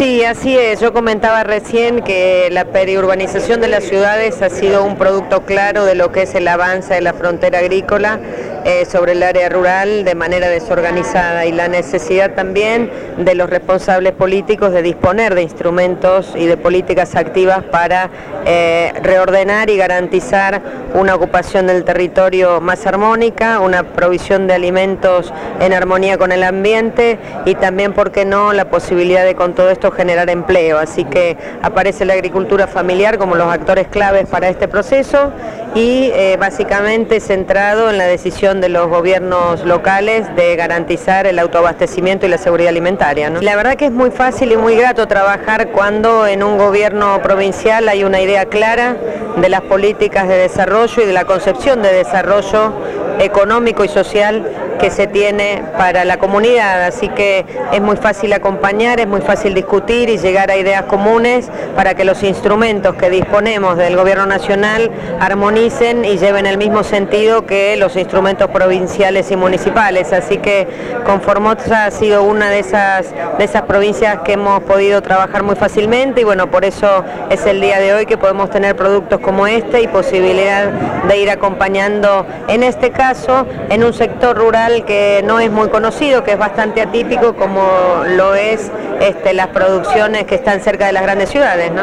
Sí, así es. Yo comentaba recién que la periurbanización de las ciudades ha sido un producto claro de lo que es el avance de la frontera agrícola eh, sobre el área rural de manera desorganizada y la necesidad también de los responsables políticos de disponer de instrumentos y de políticas activas para eh, reordenar y garantizar una ocupación del territorio más armónica, una provisión de alimentos en armonía con el ambiente y también, ¿por qué no?, la posibilidad de con todo esto generar empleo. Así que aparece la agricultura familiar como los actores claves para este proceso y eh, básicamente centrado en la decisión de los gobiernos locales de garantizar el autoabastecimiento y la seguridad alimentaria. La verdad que es muy fácil y muy grato trabajar cuando en un gobierno provincial hay una idea clara de las políticas de desarrollo y de la concepción de desarrollo económico y social que se tiene para la comunidad, así que es muy fácil acompañar, es muy fácil discutir y llegar a ideas comunes para que los instrumentos que disponemos del Gobierno Nacional armonicen y lleven el mismo sentido que los instrumentos provinciales y municipales, así que con Formosa ha sido una de esas, de esas provincias que hemos podido trabajar muy fácilmente y bueno, por eso es el día de hoy que podemos tener productos como este y posibilidad de ir acompañando, en este caso, en un sector rural que no es muy conocido, que es bastante atípico como lo es este, las producciones que están cerca de las grandes ciudades. ¿no?